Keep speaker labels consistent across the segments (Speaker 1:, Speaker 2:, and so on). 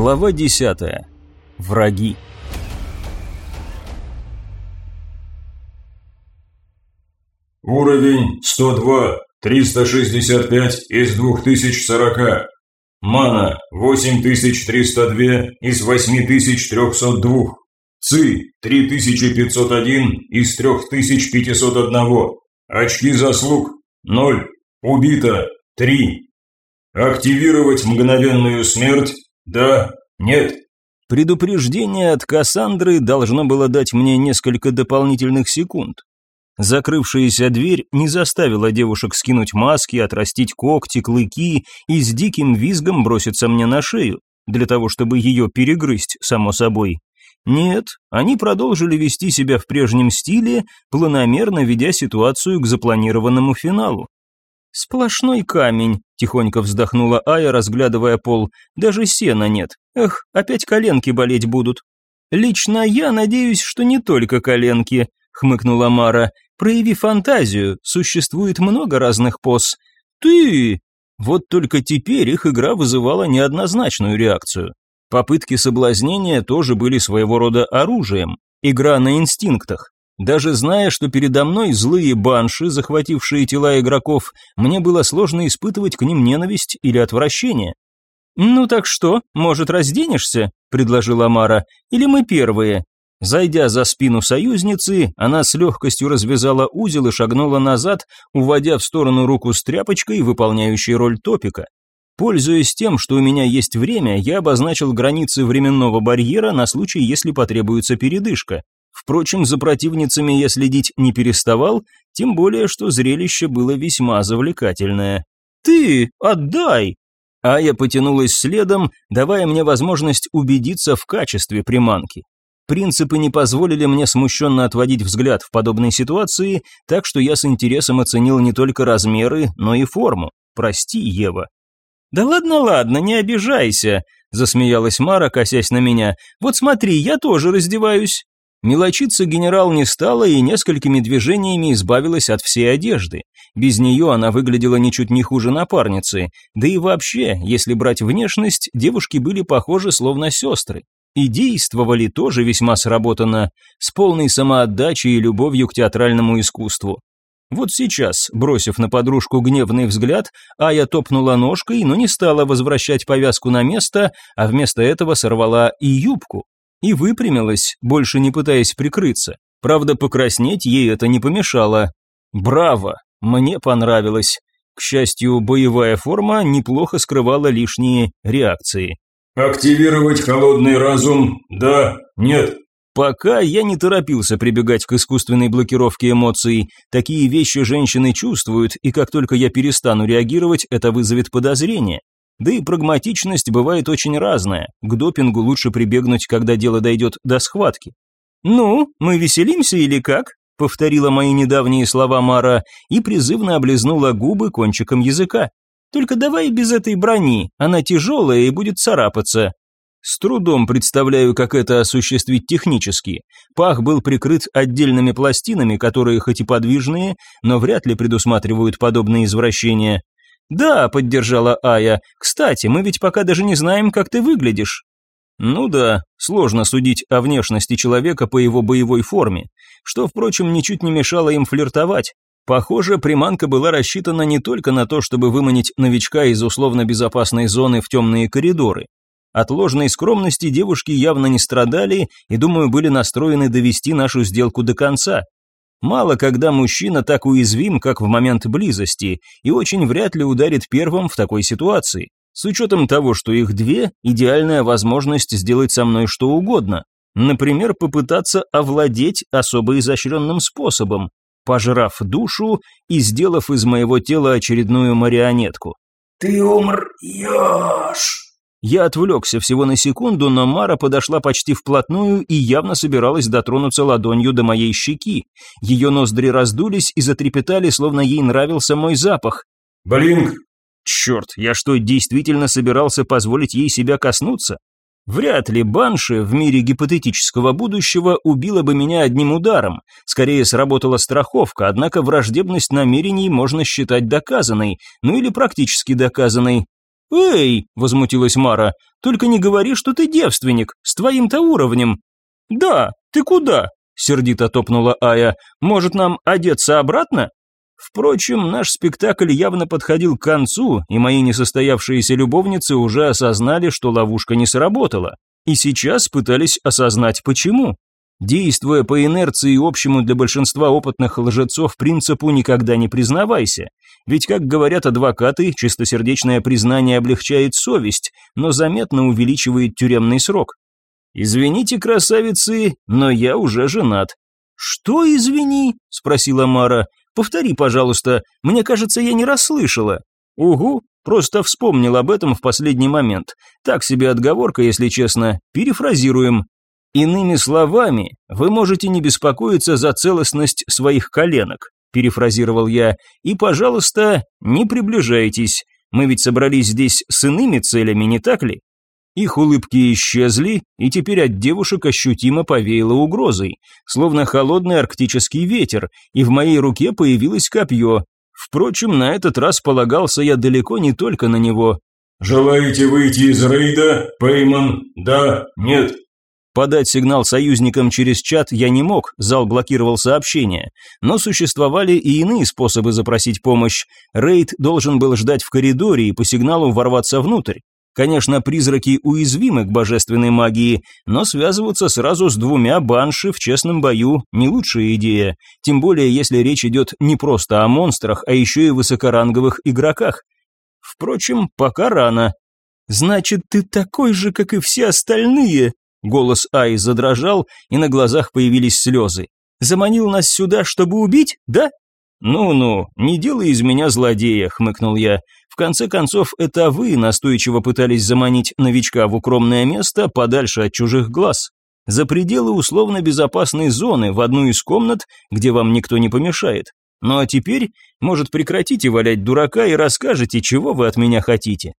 Speaker 1: Глава 10. Враги.
Speaker 2: Уровень 102, 365 из 2040. Мана 8302 из 8302. ЦИ 3501 из 3501. Очки заслуг 0. Убито 3. Активировать мгновенную смерть? Да? Нет?
Speaker 1: Предупреждение от Кассандры должно было дать мне несколько дополнительных секунд. Закрывшаяся дверь не заставила девушек скинуть маски, отрастить когти, клыки и с диким визгом броситься мне на шею, для того, чтобы ее перегрызть, само собой. Нет, они продолжили вести себя в прежнем стиле, планомерно ведя ситуацию к запланированному финалу. «Сплошной камень», – тихонько вздохнула Ая, разглядывая пол. «Даже сена нет. Эх, опять коленки болеть будут». «Лично я надеюсь, что не только коленки», – хмыкнула Мара. «Прояви фантазию, существует много разных поз». «Ты!» Вот только теперь их игра вызывала неоднозначную реакцию. Попытки соблазнения тоже были своего рода оружием. Игра на инстинктах. Даже зная, что передо мной злые банши, захватившие тела игроков, мне было сложно испытывать к ним ненависть или отвращение. «Ну так что, может, разденешься?» – предложила Мара. «Или мы первые?» Зайдя за спину союзницы, она с легкостью развязала узел и шагнула назад, уводя в сторону руку с тряпочкой, выполняющей роль топика. Пользуясь тем, что у меня есть время, я обозначил границы временного барьера на случай, если потребуется передышка. Впрочем, за противницами я следить не переставал, тем более, что зрелище было весьма завлекательное. «Ты, отдай!» А я потянулась следом, давая мне возможность убедиться в качестве приманки. Принципы не позволили мне смущенно отводить взгляд в подобной ситуации, так что я с интересом оценил не только размеры, но и форму. Прости, Ева. «Да ладно, ладно, не обижайся», – засмеялась Мара, косясь на меня. «Вот смотри, я тоже раздеваюсь». Мелочиться генерал не стала и несколькими движениями избавилась от всей одежды. Без нее она выглядела ничуть не хуже напарницы. Да и вообще, если брать внешность, девушки были похожи словно сестры. И действовали тоже весьма сработанно, с полной самоотдачей и любовью к театральному искусству. Вот сейчас, бросив на подружку гневный взгляд, Ая топнула ножкой, но не стала возвращать повязку на место, а вместо этого сорвала и юбку и выпрямилась, больше не пытаясь прикрыться. Правда, покраснеть ей это не помешало. Браво, мне понравилось. К счастью, боевая форма неплохо скрывала лишние реакции.
Speaker 2: «Активировать холодный разум? Да? Нет?»
Speaker 1: Пока я не торопился прибегать к искусственной блокировке эмоций. Такие вещи женщины чувствуют, и как только я перестану реагировать, это вызовет подозрение. Да и прагматичность бывает очень разная. К допингу лучше прибегнуть, когда дело дойдет до схватки. «Ну, мы веселимся или как?» — повторила мои недавние слова Мара и призывно облизнула губы кончиком языка. «Только давай без этой брони, она тяжелая и будет царапаться». С трудом представляю, как это осуществить технически. Пах был прикрыт отдельными пластинами, которые хоть и подвижные, но вряд ли предусматривают подобные извращения. «Да», — поддержала Ая, — «кстати, мы ведь пока даже не знаем, как ты выглядишь». Ну да, сложно судить о внешности человека по его боевой форме, что, впрочем, ничуть не мешало им флиртовать. Похоже, приманка была рассчитана не только на то, чтобы выманить новичка из условно безопасной зоны в темные коридоры. От ложной скромности девушки явно не страдали и, думаю, были настроены довести нашу сделку до конца. Мало когда мужчина так уязвим, как в момент близости, и очень вряд ли ударит первым в такой ситуации. С учетом того, что их две, идеальная возможность сделать со мной что угодно. Например, попытаться овладеть особо изощренным способом, пожрав душу и сделав из моего тела очередную марионетку.
Speaker 3: «Ты умрешь!»
Speaker 1: Я отвлекся всего на секунду, но Мара подошла почти вплотную и явно собиралась дотронуться ладонью до моей щеки. Ее ноздри раздулись и затрепетали, словно ей нравился мой запах.
Speaker 2: «Блинк!»
Speaker 1: Черт, я что, действительно собирался позволить ей себя коснуться? Вряд ли Банши в мире гипотетического будущего убила бы меня одним ударом. Скорее сработала страховка, однако враждебность намерений можно считать доказанной, ну или практически доказанной. «Эй!» – возмутилась Мара. «Только не говори, что ты девственник, с твоим-то уровнем». «Да, ты куда?» – сердито топнула Ая. «Может, нам одеться обратно?» Впрочем, наш спектакль явно подходил к концу, и мои несостоявшиеся любовницы уже осознали, что ловушка не сработала. И сейчас пытались осознать, почему. Действуя по инерции и общему для большинства опытных лжецов принципу «никогда не признавайся». Ведь, как говорят адвокаты, чистосердечное признание облегчает совесть, но заметно увеличивает тюремный срок. «Извините, красавицы, но я уже женат». «Что извини?» – спросила Мара. «Повтори, пожалуйста, мне кажется, я не расслышала». «Угу, просто вспомнил об этом в последний момент. Так себе отговорка, если честно. Перефразируем. Иными словами, вы можете не беспокоиться за целостность своих коленок, перефразировал я, и, пожалуйста, не приближайтесь. Мы ведь собрались здесь с иными целями, не так ли? Их улыбки исчезли, и теперь от девушек ощутимо повеяло угрозой, словно холодный арктический ветер, и в моей руке появилось копье. Впрочем, на этот раз полагался я далеко не только на него.
Speaker 2: «Желаете выйти из рейда, Пейман? Да? Нет?»
Speaker 1: Подать сигнал союзникам через чат я не мог, зал блокировал сообщения. Но существовали и иные способы запросить помощь. Рейд должен был ждать в коридоре и по сигналу ворваться внутрь. Конечно, призраки уязвимы к божественной магии, но связываться сразу с двумя банши в честном бою – не лучшая идея. Тем более, если речь идет не просто о монстрах, а еще и высокоранговых игроках. Впрочем, пока рано. «Значит, ты такой же, как и все остальные?» Голос Аи задрожал, и на глазах появились слезы. «Заманил нас сюда, чтобы убить, да?» «Ну-ну, не делай из меня злодея», — хмыкнул я. «В конце концов, это вы настойчиво пытались заманить новичка в укромное место подальше от чужих глаз. За пределы условно безопасной зоны, в одну из комнат, где вам никто не помешает. Ну а теперь, может, прекратите валять дурака и расскажете, чего вы от меня хотите.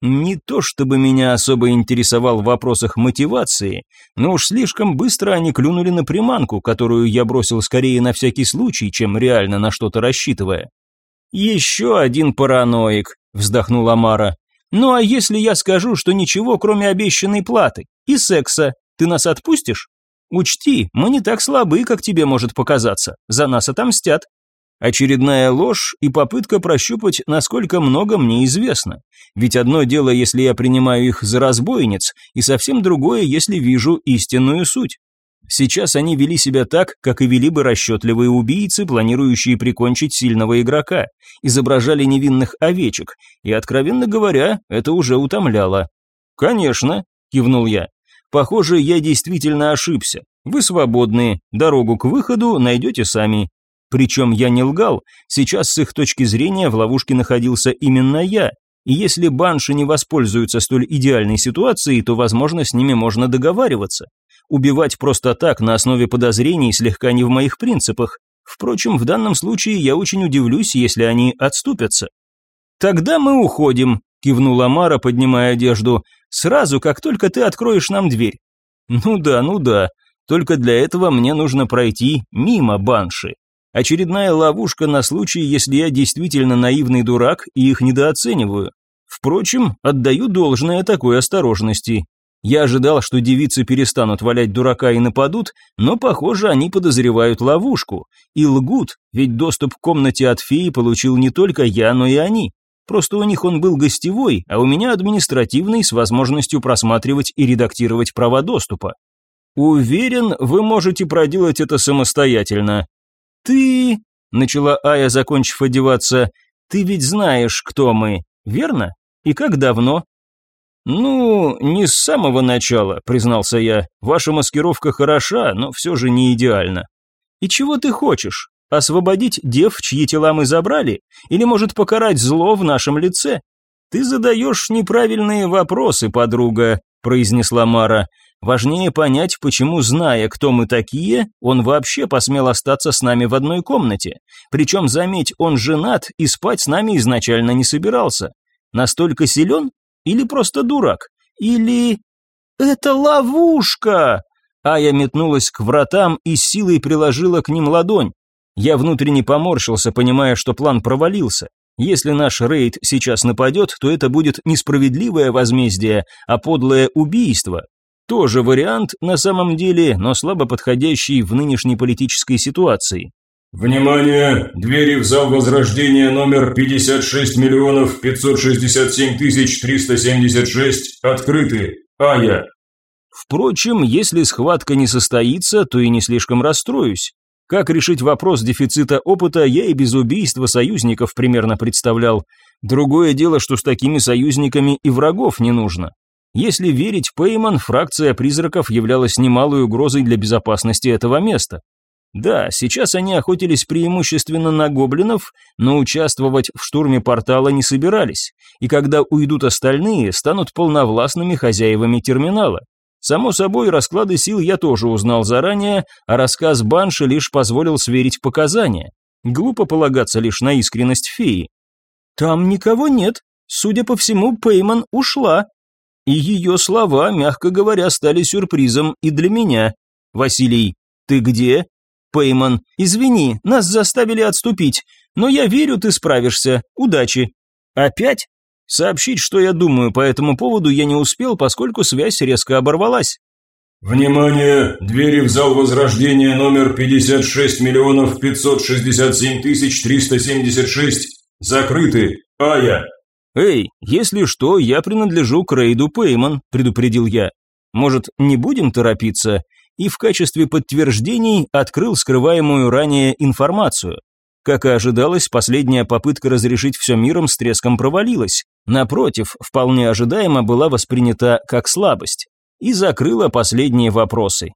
Speaker 1: Не то чтобы меня особо интересовал в вопросах мотивации, но уж слишком быстро они клюнули на приманку, которую я бросил скорее на всякий случай, чем реально на что-то рассчитывая. «Еще один параноик», – вздохнула Мара. «Ну а если я скажу, что ничего, кроме обещанной платы и секса, ты нас отпустишь? Учти, мы не так слабы, как тебе может показаться, за нас отомстят». Очередная ложь и попытка прощупать, насколько много мне известно. Ведь одно дело, если я принимаю их за разбойниц, и совсем другое, если вижу истинную суть. Сейчас они вели себя так, как и вели бы расчетливые убийцы, планирующие прикончить сильного игрока, изображали невинных овечек, и, откровенно говоря, это уже утомляло. «Конечно», – кивнул я. «Похоже, я действительно ошибся. Вы свободны, дорогу к выходу найдете сами. Причем я не лгал, сейчас с их точки зрения в ловушке находился именно я, и если банши не воспользуются столь идеальной ситуацией, то, возможно, с ними можно договариваться. Убивать просто так на основе подозрений слегка не в моих принципах. Впрочем, в данном случае я очень удивлюсь, если они отступятся. «Тогда мы уходим», – кивнула Мара, поднимая одежду, – «сразу, как только ты откроешь нам дверь». «Ну да, ну да, только для этого мне нужно пройти мимо банши». Очередная ловушка на случай, если я действительно наивный дурак и их недооцениваю. Впрочем, отдаю должное такой осторожности. Я ожидал, что девицы перестанут валять дурака и нападут, но, похоже, они подозревают ловушку. И лгут, ведь доступ к комнате от феи получил не только я, но и они. Просто у них он был гостевой, а у меня административный с возможностью просматривать и редактировать права доступа. Уверен, вы можете проделать это самостоятельно, «Ты...» — начала Ая, закончив одеваться. «Ты ведь знаешь, кто мы, верно? И как давно?» «Ну, не с самого начала», — признался я. «Ваша маскировка хороша, но все же не идеальна». «И чего ты хочешь? Освободить дев, чьи тела мы забрали? Или, может, покарать зло в нашем лице?» «Ты задаешь неправильные вопросы, подруга», — произнесла Мара. Важнее понять, почему, зная, кто мы такие, он вообще посмел остаться с нами в одной комнате. Причем, заметь, он женат и спать с нами изначально не собирался. Настолько силен? Или просто дурак? Или... «Это ловушка!» Ая метнулась к вратам и силой приложила к ним ладонь. Я внутренне поморщился, понимая, что план провалился. Если наш рейд сейчас нападет, то это будет несправедливое возмездие, а подлое убийство. Тоже вариант на самом деле, но слабо подходящий в нынешней политической ситуации.
Speaker 2: Внимание! Двери в зал Возрождения номер 56 миллионов 567 тысяч 376 открыты. Ая.
Speaker 1: Впрочем, если схватка не состоится, то и не слишком расстроюсь. Как решить вопрос дефицита опыта, я и без убийства союзников примерно представлял. Другое дело, что с такими союзниками и врагов не нужно. Если верить Пейман, фракция призраков являлась немалой угрозой для безопасности этого места. Да, сейчас они охотились преимущественно на гоблинов, но участвовать в штурме портала не собирались, и когда уйдут остальные, станут полновластными хозяевами терминала. Само собой, расклады сил я тоже узнал заранее, а рассказ Банши лишь позволил сверить показания. Глупо полагаться лишь на искренность феи. «Там никого нет. Судя по всему, Пейман ушла». И ее слова, мягко говоря, стали сюрпризом и для меня. «Василий, ты где?» Пейман, извини, нас заставили отступить, но я верю, ты справишься. Удачи. Опять? Сообщить, что я думаю по этому поводу, я не успел, поскольку связь резко оборвалась.
Speaker 2: Внимание! Двери в зал Возрождения номер 56 миллионов 567 тысяч 376 закрыты. Ая.
Speaker 1: Эй, если что, я принадлежу к рейду Пейман, предупредил я. Может, не будем торопиться? и в качестве подтверждений открыл скрываемую ранее информацию. Как и ожидалось, последняя попытка разрешить все миром с треском провалилась. Напротив, вполне ожидаемо была воспринята как слабость. И закрыла последние вопросы.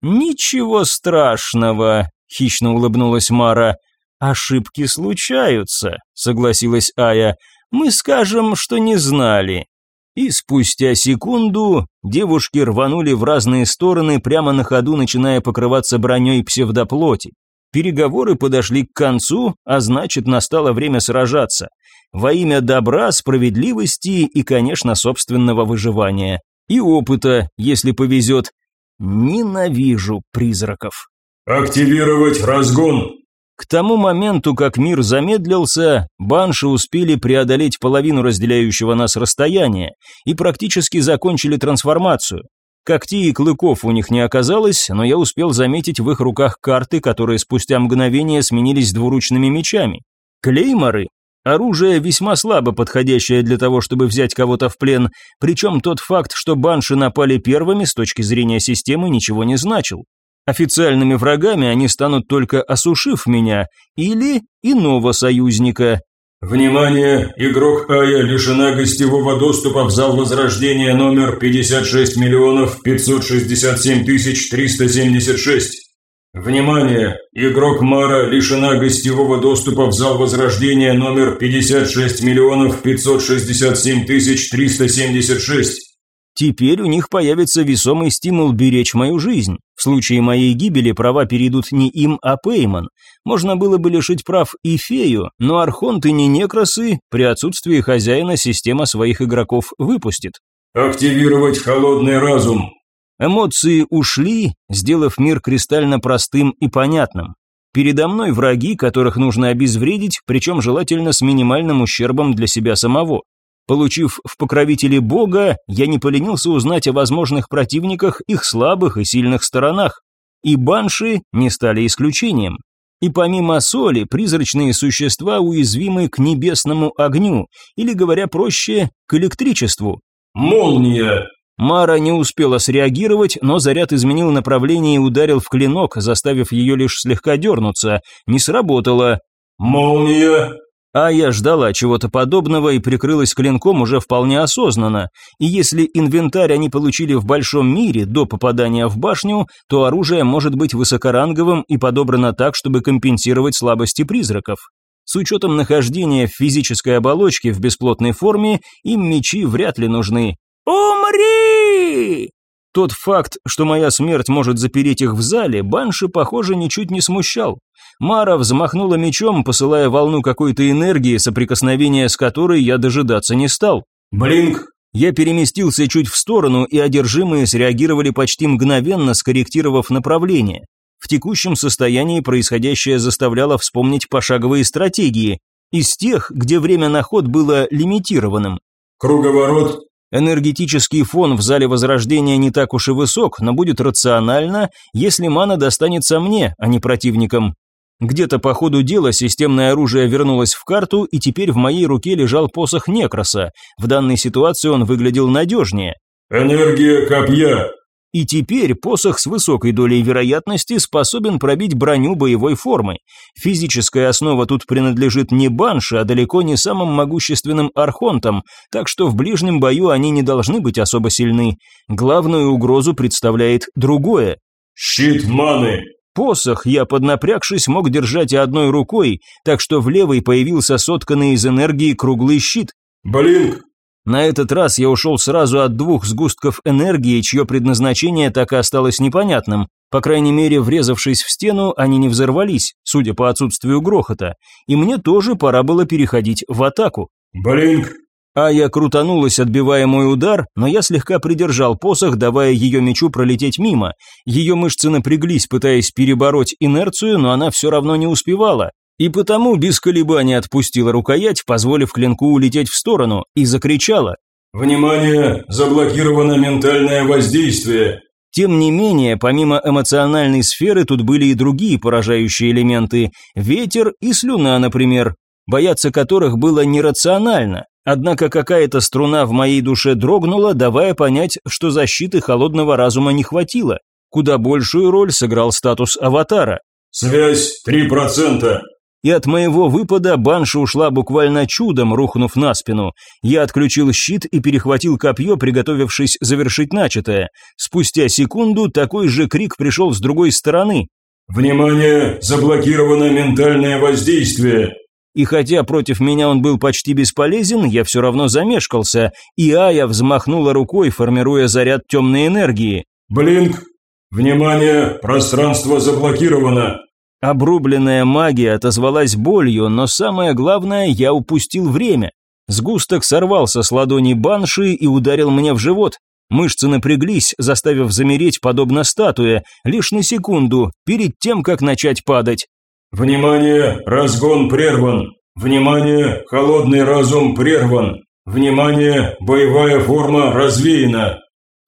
Speaker 1: «Ничего страшного», – хищно улыбнулась Мара. «Ошибки случаются», – согласилась Ая. «Мы скажем, что не знали. И спустя секунду девушки рванули в разные стороны, прямо на ходу начиная покрываться броней псевдоплоти. Переговоры подошли к концу, а значит настало время сражаться. Во имя добра, справедливости и, конечно, собственного выживания. И опыта, если повезет. Ненавижу призраков.
Speaker 2: «Активировать разгон!»
Speaker 1: К тому моменту, как мир замедлился, банши успели преодолеть половину разделяющего нас расстояния и практически закончили трансформацию. Когтей и клыков у них не оказалось, но я успел заметить в их руках карты, которые спустя мгновение сменились двуручными мечами. Клейморы – оружие весьма слабо подходящее для того, чтобы взять кого-то в плен, причем тот факт, что банши напали первыми с точки зрения системы ничего не значил. Официальными врагами они станут только осушив меня или иного союзника.
Speaker 2: Внимание! Игрок Ая лишена гостевого доступа в зал Возрождения номер 56 миллионов 567 тысяч 376. Внимание! Игрок Мара лишена гостевого доступа в зал Возрождения номер 56 миллионов 567 тысяч 376.
Speaker 1: Теперь у них появится весомый стимул беречь мою жизнь. В случае моей гибели права перейдут не им, а Пейман. Можно было бы лишить прав и фею, но архонты не некросы, при отсутствии хозяина система своих игроков выпустит.
Speaker 2: «Активировать холодный разум».
Speaker 1: Эмоции ушли, сделав мир кристально простым и понятным. Передо мной враги, которых нужно обезвредить, причем желательно с минимальным ущербом для себя самого. Получив в покровители Бога, я не поленился узнать о возможных противниках, их слабых и сильных сторонах. И банши не стали исключением. И помимо соли, призрачные существа уязвимы к небесному огню, или, говоря проще, к электричеству.
Speaker 2: «Молния!»
Speaker 1: Мара не успела среагировать, но заряд изменил направление и ударил в клинок, заставив ее лишь слегка дернуться. Не сработало.
Speaker 2: «Молния!»
Speaker 1: А я ждала чего-то подобного и прикрылась клинком уже вполне осознанно. И если инвентарь они получили в большом мире до попадания в башню, то оружие может быть высокоранговым и подобрано так, чтобы компенсировать слабости призраков. С учетом нахождения в физической оболочке в бесплотной форме, им мечи вряд ли нужны. «Умри!» Тот факт, что моя смерть может запереть их в зале, Банши, похоже, ничуть не смущал. Мара взмахнула мечом, посылая волну какой-то энергии, соприкосновения с которой я дожидаться не стал.
Speaker 2: «Блинк!»
Speaker 1: Я переместился чуть в сторону, и одержимые среагировали почти мгновенно, скорректировав направление. В текущем состоянии происходящее заставляло вспомнить пошаговые стратегии. Из тех, где время на ход было лимитированным.
Speaker 2: Круговорот.
Speaker 1: Энергетический фон в зале Возрождения не так уж и высок, но будет рационально, если мана достанется мне, а не противникам. Где-то по ходу дела системное оружие вернулось в карту, и теперь в моей руке лежал посох Некроса. В данной ситуации он выглядел надежнее.
Speaker 2: Энергия копья.
Speaker 1: И теперь посох с высокой долей вероятности способен пробить броню боевой формы. Физическая основа тут принадлежит не Банше, а далеко не самым могущественным архонтам, так что в ближнем бою они не должны быть особо сильны. Главную угрозу представляет другое.
Speaker 2: Щит маны.
Speaker 1: Посох я, поднапрягшись, мог держать и одной рукой, так что в левой появился сотканный из энергии круглый щит.
Speaker 2: Блинк.
Speaker 1: На этот раз я ушел сразу от двух сгустков энергии, чье предназначение так и осталось непонятным. По крайней мере, врезавшись в стену, они не взорвались, судя по отсутствию грохота. И мне тоже пора было переходить в атаку.
Speaker 2: Блинк.
Speaker 1: А я крутанулась, отбивая мой удар, но я слегка придержал посох, давая ее мечу пролететь мимо. Ее мышцы напряглись, пытаясь перебороть инерцию, но она все равно не успевала. И потому без колебаний отпустила рукоять, позволив клинку улететь в сторону, и закричала.
Speaker 2: «Внимание! Заблокировано ментальное воздействие!»
Speaker 1: Тем не менее, помимо эмоциональной сферы, тут были и другие поражающие элементы. Ветер и слюна, например, бояться которых было нерационально. Однако какая-то струна в моей душе дрогнула, давая понять, что защиты холодного разума не хватило. Куда большую роль сыграл статус аватара.
Speaker 2: «Связь 3%!»
Speaker 1: И от моего выпада банша ушла буквально чудом, рухнув на спину. Я отключил щит и перехватил копье, приготовившись завершить начатое. Спустя секунду такой же крик пришел с другой стороны.
Speaker 2: «Внимание! Заблокировано ментальное воздействие!»
Speaker 1: И хотя против меня он был почти бесполезен, я все равно замешкался, и Ая взмахнула рукой, формируя заряд темной энергии.
Speaker 2: «Блинк! Внимание! Пространство заблокировано!»
Speaker 1: Обрубленная магия отозвалась болью, но самое главное, я упустил время. Сгусток сорвался с ладони банши и ударил мне в живот. Мышцы напряглись, заставив замереть подобно статуе, лишь на секунду, перед тем, как начать падать.
Speaker 2: «Внимание! Разгон прерван! Внимание! Холодный разум прерван! Внимание! Боевая форма развеяна!»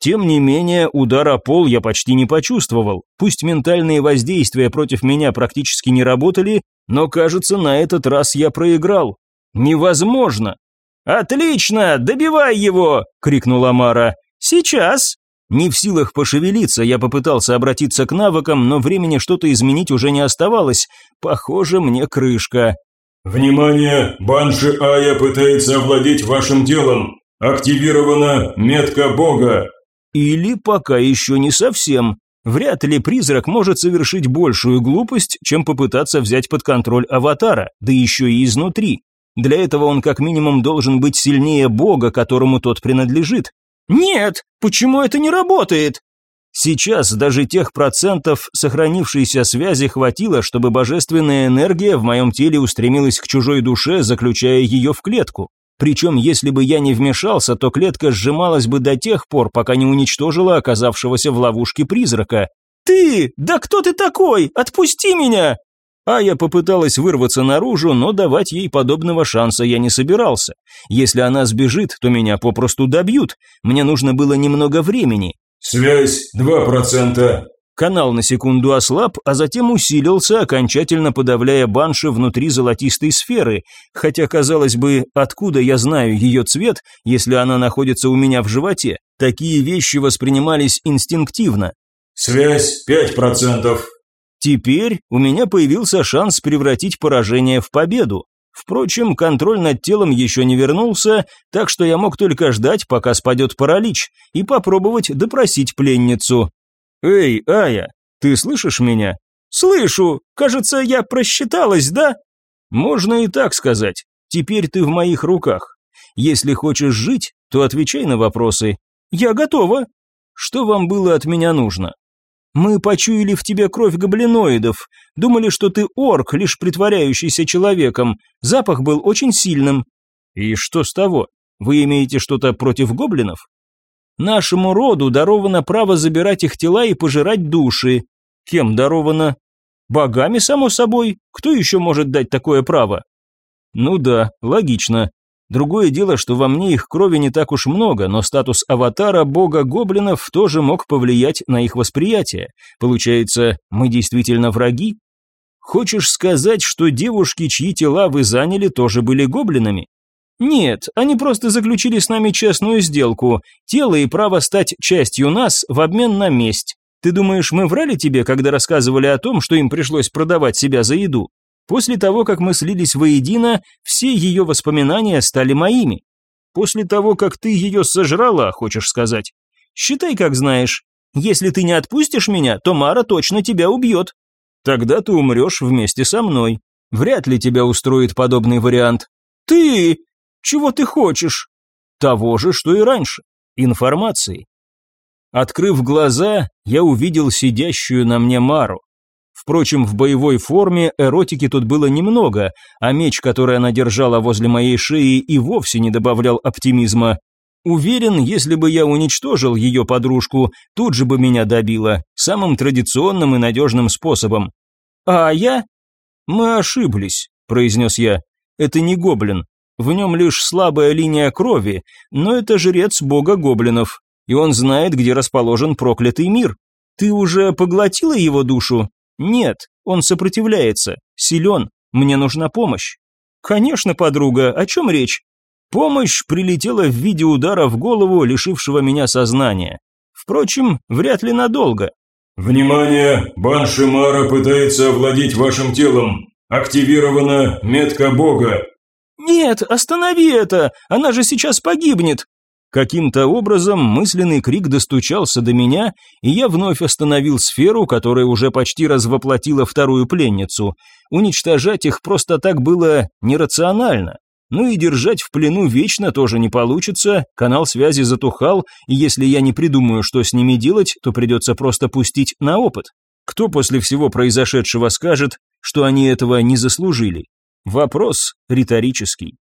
Speaker 1: Тем не менее, удар о пол я почти не почувствовал. Пусть ментальные воздействия против меня практически не работали, но, кажется, на этот раз я проиграл. Невозможно. «Отлично! Добивай его!» – крикнула Мара. «Сейчас!» Не в силах пошевелиться, я попытался обратиться к навыкам, но времени что-то изменить уже не оставалось. Похоже, мне крышка.
Speaker 2: «Внимание! Банши Ая пытается овладеть вашим телом. Активирована метка Бога.
Speaker 1: Или пока еще не совсем. Вряд ли призрак может совершить большую глупость, чем попытаться взять под контроль аватара, да еще и изнутри. Для этого он как минимум должен быть сильнее бога, которому тот принадлежит. Нет, почему это не работает? Сейчас даже тех процентов сохранившейся связи хватило, чтобы божественная энергия в моем теле устремилась к чужой душе, заключая ее в клетку. Причем, если бы я не вмешался, то клетка сжималась бы до тех пор, пока не уничтожила оказавшегося в ловушке призрака. «Ты! Да кто ты такой? Отпусти меня!» Ая попыталась вырваться наружу, но давать ей подобного шанса я не собирался. Если она сбежит, то меня попросту добьют. Мне нужно было немного времени.
Speaker 2: «Связь 2%,
Speaker 1: Канал на секунду ослаб, а затем усилился, окончательно подавляя банши внутри золотистой сферы, хотя, казалось бы, откуда я знаю ее цвет, если она находится у меня в животе? Такие вещи воспринимались инстинктивно.
Speaker 2: «Связь 5%.
Speaker 1: Теперь у меня появился шанс превратить поражение в победу. Впрочем, контроль над телом еще не вернулся, так что я мог только ждать, пока спадет паралич, и попробовать допросить пленницу. «Эй, Ая, ты слышишь меня?» «Слышу! Кажется, я просчиталась, да?» «Можно и так сказать. Теперь ты в моих руках. Если хочешь жить, то отвечай на вопросы. Я готова. Что вам было от меня нужно?» «Мы почуяли в тебе кровь гоблиноидов. Думали, что ты орк, лишь притворяющийся человеком. Запах был очень сильным». «И что с того? Вы имеете что-то против гоблинов?» Нашему роду даровано право забирать их тела и пожирать души. Кем даровано? Богами, само собой. Кто еще может дать такое право? Ну да, логично. Другое дело, что во мне их крови не так уж много, но статус аватара бога гоблинов тоже мог повлиять на их восприятие. Получается, мы действительно враги? Хочешь сказать, что девушки, чьи тела вы заняли, тоже были гоблинами? Нет, они просто заключили с нами честную сделку. Тело и право стать частью нас в обмен на месть. Ты думаешь, мы врали тебе, когда рассказывали о том, что им пришлось продавать себя за еду? После того, как мы слились воедино, все ее воспоминания стали моими. После того, как ты ее сожрала, хочешь сказать? Считай, как знаешь. Если ты не отпустишь меня, то Мара точно тебя убьет. Тогда ты умрешь вместе со мной. Вряд ли тебя устроит подобный вариант. Ты... Чего ты хочешь? Того же, что и раньше. Информации. Открыв глаза, я увидел сидящую на мне Мару. Впрочем, в боевой форме эротики тут было немного, а меч, который она держала возле моей шеи, и вовсе не добавлял оптимизма. Уверен, если бы я уничтожил ее подружку, тут же бы меня добило, самым традиционным и надежным способом. А я? Мы ошиблись, произнес я. Это не гоблин. В нем лишь слабая линия крови, но это жрец бога гоблинов, и он знает, где расположен проклятый мир. Ты уже поглотила его душу? Нет, он сопротивляется, силен, мне нужна помощь. Конечно, подруга, о чем речь? Помощь прилетела в виде удара в голову, лишившего меня сознания. Впрочем, вряд ли надолго.
Speaker 2: «Внимание! Банши Мара пытается овладеть вашим телом. Активирована метка бога».
Speaker 1: «Нет, останови это! Она же сейчас погибнет!» Каким-то образом мысленный крик достучался до меня, и я вновь остановил сферу, которая уже почти развоплотила вторую пленницу. Уничтожать их просто так было нерационально. Ну и держать в плену вечно тоже не получится, канал связи затухал, и если я не придумаю, что с ними делать, то придется просто пустить на опыт. Кто после всего произошедшего скажет, что они этого не заслужили? Вопрос риторический.